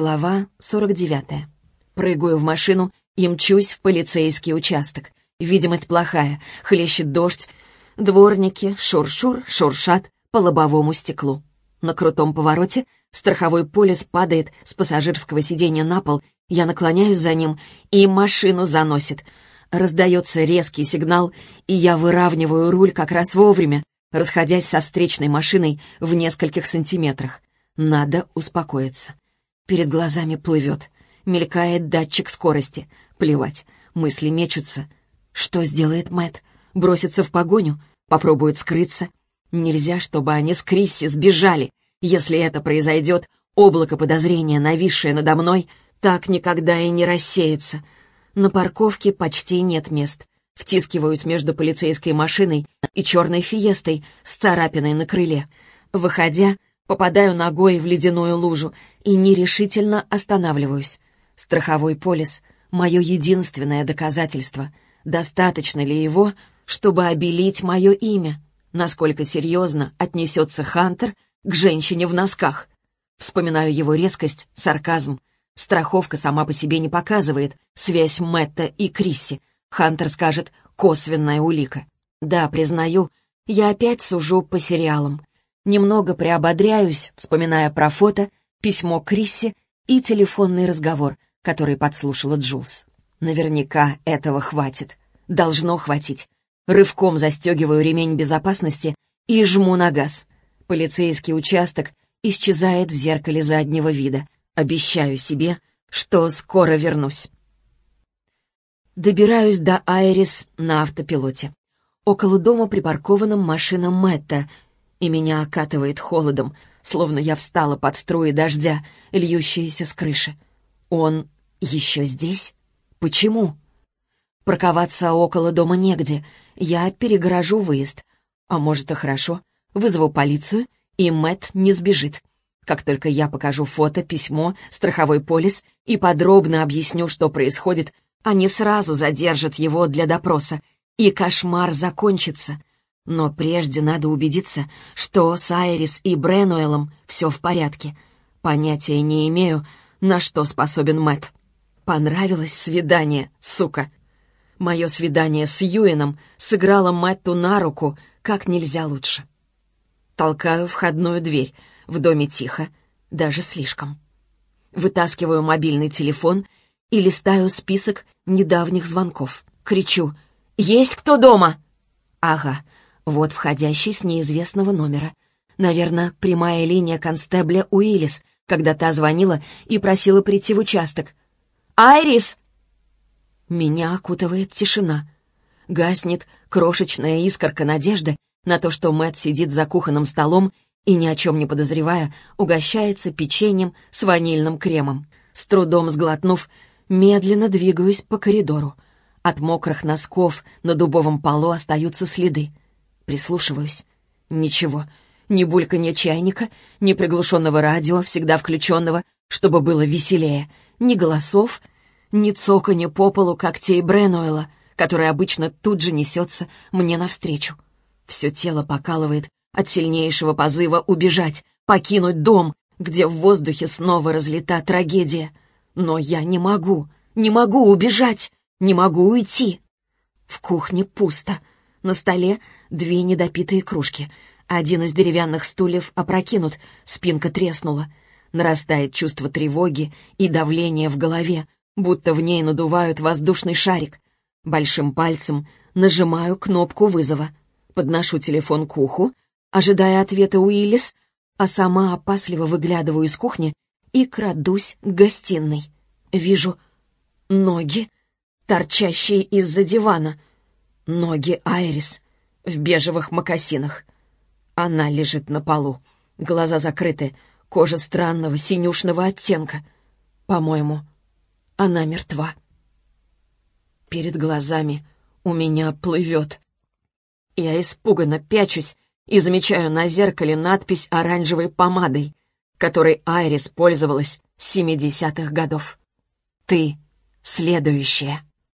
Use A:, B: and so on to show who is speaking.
A: Глава 49. Прыгаю в машину и мчусь в полицейский участок. Видимость плохая, хлещет дождь. Дворники шур-шур шуршат по лобовому стеклу. На крутом повороте страховой полис падает с пассажирского сиденья на пол. Я наклоняюсь за ним, и машину заносит. Раздается резкий сигнал, и я выравниваю руль как раз вовремя, расходясь со встречной машиной в нескольких сантиметрах. Надо успокоиться. Перед глазами плывет. Мелькает датчик скорости. Плевать. Мысли мечутся. Что сделает Мэт? Бросится в погоню? Попробует скрыться? Нельзя, чтобы они с Крисси сбежали. Если это произойдет, облако подозрения, нависшее надо мной, так никогда и не рассеется. На парковке почти нет мест. Втискиваюсь между полицейской машиной и черной фиестой с царапиной на крыле. Выходя, попадаю ногой в ледяную лужу и нерешительно останавливаюсь. Страховой полис — мое единственное доказательство. Достаточно ли его, чтобы обелить мое имя? Насколько серьезно отнесется Хантер к женщине в носках? Вспоминаю его резкость, сарказм. Страховка сама по себе не показывает связь Мэтта и Крисси. Хантер скажет «косвенная улика». Да, признаю, я опять сужу по сериалам. Немного приободряюсь, вспоминая про фото, письмо Крисси и телефонный разговор, который подслушала Джулс. Наверняка этого хватит. Должно хватить. Рывком застегиваю ремень безопасности и жму на газ. Полицейский участок исчезает в зеркале заднего вида. Обещаю себе, что скоро вернусь. Добираюсь до Айрис на автопилоте. Около дома припаркована машина Мэтта, и меня окатывает холодом, словно я встала под струи дождя, льющиеся с крыши. Он еще здесь? Почему? Парковаться около дома негде. Я перегорожу выезд. А может и хорошо. Вызову полицию, и Мэт не сбежит. Как только я покажу фото, письмо, страховой полис и подробно объясню, что происходит, они сразу задержат его для допроса, и кошмар закончится. Но прежде надо убедиться, что с Айрис и Бренуэлом все в порядке. Понятия не имею, на что способен Мэт. Понравилось свидание, сука. Мое свидание с Юином сыграло Мэтту на руку как нельзя лучше. Толкаю входную дверь. В доме тихо, даже слишком. Вытаскиваю мобильный телефон и листаю список недавних звонков. Кричу «Есть кто дома?» «Ага, вот входящий с неизвестного номера. Наверное, прямая линия констебля Уиллис, когда та звонила и просила прийти в участок. «Айрис!» Меня окутывает тишина. Гаснет крошечная искорка надежды на то, что Мэт сидит за кухонным столом и, ни о чем не подозревая, угощается печеньем с ванильным кремом. С трудом сглотнув, медленно двигаюсь по коридору. От мокрых носков на дубовом полу остаются следы. Прислушиваюсь. Ничего. Ни бульканья чайника, ни приглушенного радио, всегда включенного, чтобы было веселее, ни голосов, ни цоканья по полу когтей Бренуэла, который обычно тут же несется мне навстречу. Все тело покалывает от сильнейшего позыва убежать, покинуть дом, где в воздухе снова разлита трагедия. Но я не могу, не могу убежать, не могу уйти. В кухне пусто. На столе две недопитые кружки. Один из деревянных стульев опрокинут, спинка треснула. Нарастает чувство тревоги и давления в голове, будто в ней надувают воздушный шарик. Большим пальцем нажимаю кнопку вызова. Подношу телефон к уху, ожидая ответа Уиллис, а сама опасливо выглядываю из кухни и крадусь к гостиной. Вижу ноги, торчащие из-за дивана. Ноги Айрис в бежевых мокасинах. Она лежит на полу, глаза закрыты, кожа странного синюшного оттенка. По-моему, она мертва. Перед глазами у меня плывет. Я испуганно пячусь и замечаю на зеркале надпись оранжевой помадой, которой Айрис пользовалась с 70-х годов. «Ты следующая».